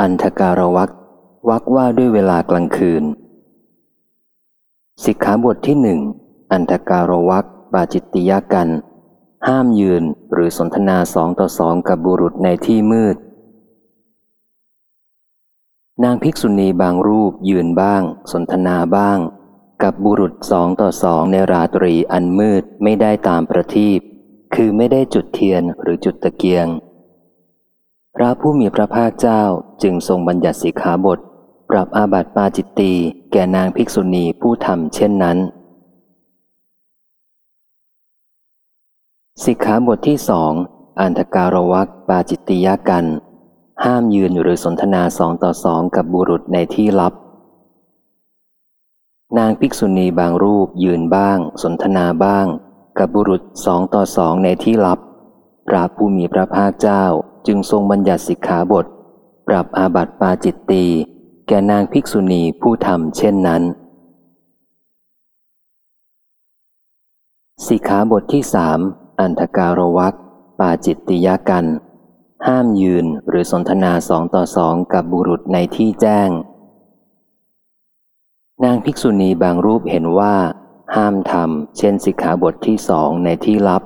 อันธการวักวักว่าด้วยเวลากลางคืน สิกขาบทที่หนึ่งอันธการวักปาจิตติยกัน ห้ามยืนหรือสนทนาสองต่อสองกับบุรุษในที่มืด นางภิกษุณีบางรูปยืนบ้าง สนทนาบ้าง กับบุรุษสองต่อสองในราตรีอันมืดไม่ได้ตามประทีปคือไม่ได้จุดเทียนหรือจุดตะเกียง พระผู้มีพระภาคเจ้าจึงทรงบัญญัติสิกขาบท ปรับอาบัติปาจิตตีแก่นางภิกษุณีผู้ทำเช่นนั้น สิกขาบทที่สองอันทการวักปาจิตติยกัน ห้ามยืนหรือสนทนาสองต่อสองกับบุรุษในที่ลับ นางภิกษุณีบางรูปยืนบ้าง สนทนาบ้าง กับบุรุษสองต่อสองในที่ลับ พระผู้มีพระภาคเจ้า จึงทรงบัญญัติสิกขาบท ปรับอาบัติปาจิตตี แก่นางภิกษุณีผู้ทำเช่นนั้น สิกขาบทที่สามอันทการวักปาจิตติยกัน ห้ามยืนหรือสนทนาสองต่อสองกับบุรุษในที่แจ้ง นางภิกษุณีบางรูปเห็นว่า ห้ามทำเช่นสิกขาบทที่สองในที่ลับ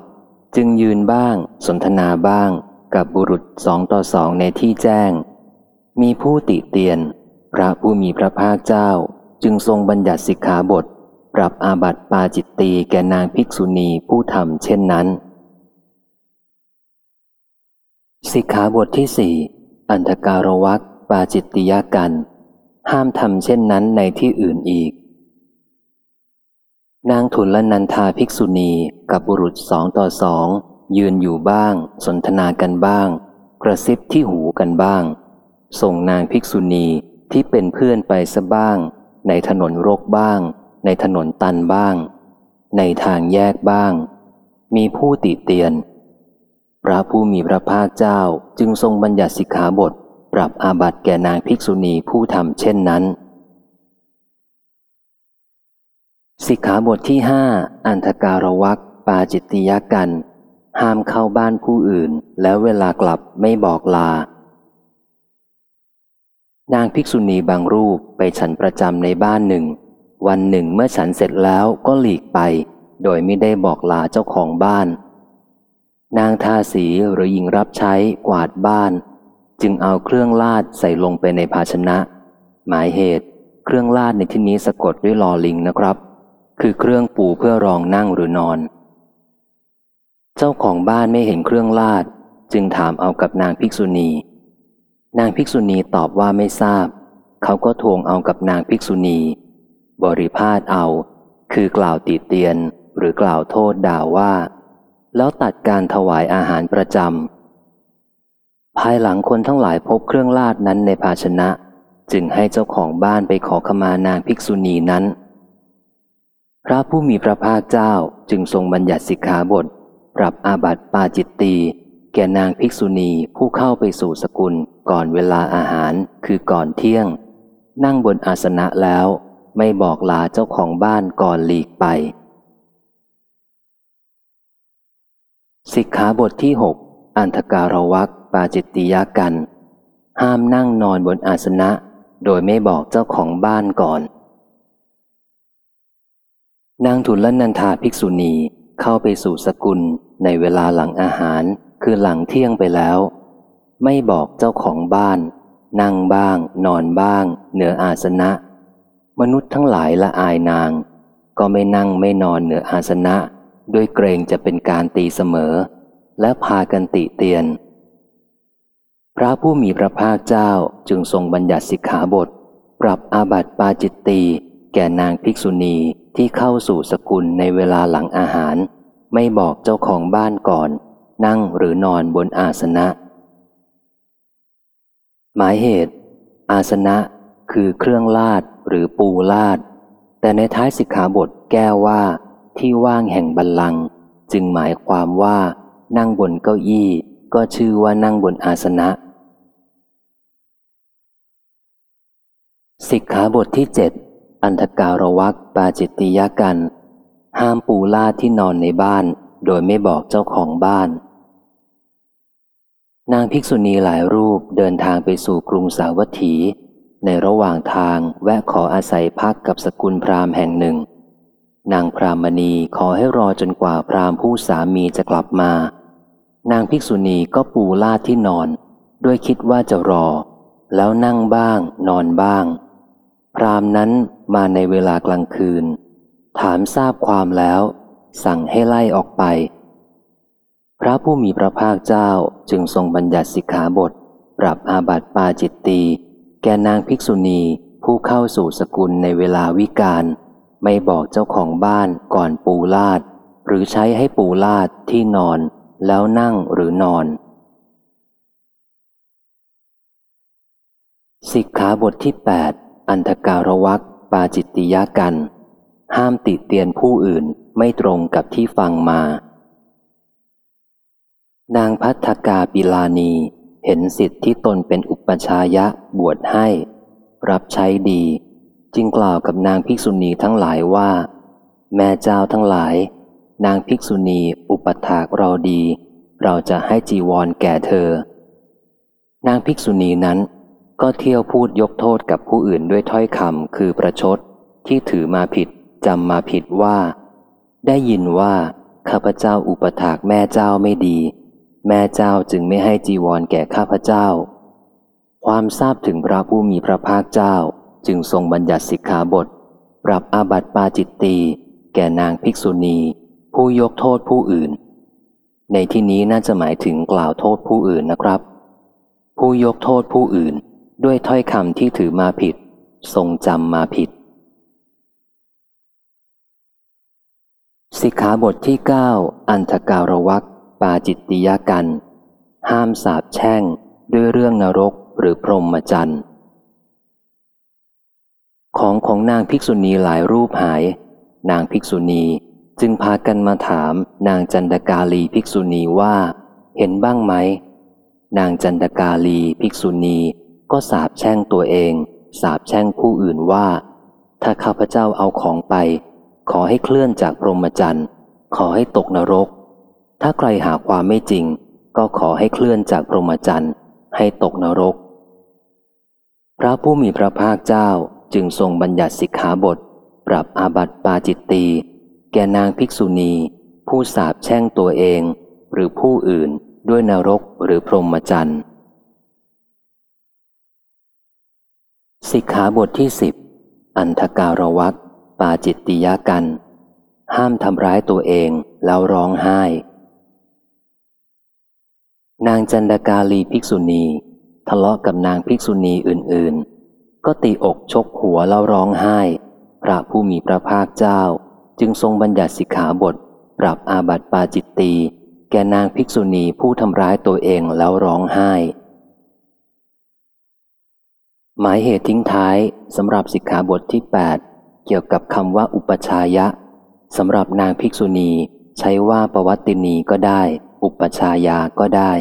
จึงยืนบ้าง สนทนาบ้าง กับบุรุษสองต่อสองในที่แจ้ง มีผู้ติเตียน พระผู้มีพระภาคเจ้าจึงทรงบัญญัติสิกขาบท ปรับอาบัติปาจิตตีแก่นางภิกษุณีผู้ทำเช่นนั้น สิกขาบทที่สี่อันธการวักปาจิตติยกัน ห้ามทำเช่นนั้นในที่อื่นอีก นางทุนละนันทาภิกษุณีกับบุรุษสองต่อสอง ยืนอยู่บ้าง สนทนากันบ้าง กระซิบที่หูกันบ้าง ส่งนางภิกษุณีที่เป็นเพื่อนไปซะบ้าง ในถนนรกบ้าง ในถนนตันบ้าง ในทางแยกบ้าง มีผู้ติเตียน พระผู้มีพระภาคเจ้าจึงทรงบัญญัติสิกขาบท ปรับอาบัติแก่นางภิกษุณีผู้ทำเช่นนั้นสิกขาบทที่ห้าอันธการวักปาจิตติยกัน ห้ามเข้าบ้านผู้อื่น แล้วเวลากลับไม่บอกลา นางภิกษุณีบางรูปไปฉันประจำในบ้านหนึ่ง วันหนึ่งเมื่อฉันเสร็จแล้วก็หลีกไป โดยไม่ได้บอกลาเจ้าของบ้าน นางทาสีหรือหญิงรับใช้กวาดบ้าน จึงเอาเครื่องลาดใส่ลงไปในภาชนะ หมายเหตุ เครื่องลาดในที่นี้สะกดด้วยลอลิงนะครับ คือเครื่องปูเพื่อรองนั่งหรือนอน เจ้าของบ้านไม่เห็นเครื่องลาด จึงถามเอากับนางภิกษุณี นางภิกษุณีตอบว่าไม่ทราบ เขาก็ทวงเอากับนางภิกษุณี บริพาทเอา คือกล่าวติเตียนหรือกล่าวโทษด่าว่า แล้วตัดการถวายอาหารประจำภายหลังคนทั้งหลายพบเครื่องลาดนั้นในภาชนะ จึงให้เจ้าของบ้านไปขอขมานางภิกษุณีนั้น พระผู้มีพระภาคเจ้าจึงทรงบัญญัติสิกขาบท ปรับอาบัติปาจิตตีแก่นางภิกษุณีผู้เข้าไปสู่สกุลก่อนเวลาอาหารคือก่อนเที่ยง นั่งบนอาสนะแล้ว ไม่บอกลาเจ้าของบ้านก่อนหลีกไป สิกขาบทที่หกอันธการวักปาจิตติยกัน ห้ามนั่งนอนบนอาสนะ โดยไม่บอกเจ้าของบ้านก่อน นางทุลนันทาภิกษุณีเข้าไปสู่สกุล ในเวลาหลังอาหารคือหลังเที่ยงไปแล้ว ไม่บอกเจ้าของบ้าน นั่งบ้าง นอนบ้าง เหนืออาสนะ มนุษย์ทั้งหลายละอายนาง ก็ไม่นั่งไม่นอนเหนืออาสนะ ด้วยเกรงจะเป็นการตีเสมอ และพากันติเตียน พระผู้มีพระภาคเจ้าจึงทรงบัญญัติสิกขาบท ปรับอาบัติปาจิตตีแก่นางภิกษุณีที่เข้าสู่สกุลในเวลาหลังอาหาร ไม่บอกเจ้าของบ้านก่อน นั่งหรือนอนบนอาสนะ หมายเหตุ อาสนะคือเครื่องลาดหรือปูลาด แต่ในท้ายสิกขาบทแก้ว่าที่ว่างแห่งบัลลังก์จึงหมายความว่า นั่งบนเก้าอี้ ก็ชื่อว่านั่งบนอาสนะ สิกขาบทที่เจ็ดอันธการวักปาจิตติยกัน ห้ามปูลาดที่นอนในบ้าน โดยไม่บอกเจ้าของบ้าน นางภิกษุณีหลายรูปเดินทางไปสู่กรุงสาวัตถี ในระหว่างทางแวะขออาศัยพักกับสกุลพราหมณ์แห่งหนึ่ง นางพรามณีขอให้รอจนกว่าพราหมณ์ผู้สามีจะกลับมา นางภิกษุณีก็ปูลาดที่นอนด้วยคิดว่าจะรอ แล้วนั่งบ้าง นอนบ้าง พราหมณ์นั้นมาในเวลากลางคืน ถามทราบความแล้ว สั่งให้ไล่ออกไป พระผู้มีพระภาคเจ้าจึงทรงบัญญัติสิกขาบท ปรับอาบัติปาจิตตีแก่นางภิกษุณีผู้เข้าสู่สกุลในเวลาวิกาลไม่บอกเจ้าของบ้านก่อนปูลาด หรือใช้ให้ปูลาดที่นอนแล้วนั่งหรือนอน สิกขาบทที่ 8 อันธการวักปาจิตติยากัน ห้ามติเตียนผู้อื่นไม่ตรงกับที่ฟังมา นางพัฒกาปิลานีเห็นสิทธิ์ที่ตนเป็นอุปชายะบวชให้ รับใช้ดี จึงกล่าวกับนางภิกษุณีทั้งหลายว่า แม่เจ้าทั้งหลาย นางภิกษุณีอุปถากเราดี เราจะให้จีวรแก่เธอ นางภิกษุณีนั้นก็เที่ยวพูดยกโทษกับผู้อื่นด้วยถ้อยคำคือประชดที่ถือมาผิด จำมาผิดว่า ได้ยินว่า ข้าพเจ้าอุปถากแม่เจ้าไม่ดี แม่เจ้าจึงไม่ให้จีวรแก่ข้าพเจ้า ความทราบถึงพระผู้มีพระภาคเจ้าจึงทรงบัญญัติสิกขาบท ปรับอาบัติปาจิตตีแก่นางภิกษุณี ผู้ยกโทษผู้อื่น ในที่นี้น่าจะหมายถึงกล่าวโทษผู้อื่นนะครับ ผู้ยกโทษผู้อื่นด้วยถ้อยคำที่ถือมาผิด ทรงจำมาผิด สิกขาบทที่ 9 อันธการวักปาจิตติยากัน ห้ามสาบแช่งด้วยเรื่องนรกหรือพรหมจรรย์ของของนางภิกษุณีหลายรูปหาย นางภิกษุณีจึงพากันมาถามนางจันดกาลีภิกษุณีว่า เห็นบ้างไหม นางจันดกาลีภิกษุณีก็สาบแช่งตัวเอง สาบแช่งผู้อื่นว่า ถ้าข้าพเจ้าเอาของไป ขอให้เคลื่อนจากพรหมจรรย์ ขอให้ตกนรก ถ้าใครหาความไม่จริง ก็ขอให้เคลื่อนจากพรหมจรรย์ให้ตกนรก พระผู้มีพระภาคเจ้าจึงทรงบัญญัติสิกขาบท ปรับอาบัติปาจิตตีแก่นางภิกษุณี ผู้สาบแช่งตัวเอง หรือผู้อื่นด้วยนรกหรือพรหมจรรย์สิกขาบทที่สิบอันธการวัก ปาจิตติยากัน ห้ามทำร้ายตัวเองแล้วร้องไห้ นางจันดกาลีภิกษุณี ทะเลาะกับนางภิกษุณีอื่นๆ ก็ตีอกชกหัวแล้วร้องไห้ พระผู้มีพระภาคเจ้า จึงทรงบัญญัติสิกขาบท ปรับอาบัติปาจิตตีแก่นางภิกษุณีผู้ทำร้ายตัวเองแล้วร้องไห้ หมายเหตุทิ้งท้ายสำหรับสิกขาบทที่ 8 เกี่ยวกับคำว่าอุปชายะสำหรับนางภิกษุณี ใช้ว่าปวัตินีก็ได้ อุปชายาก็ได้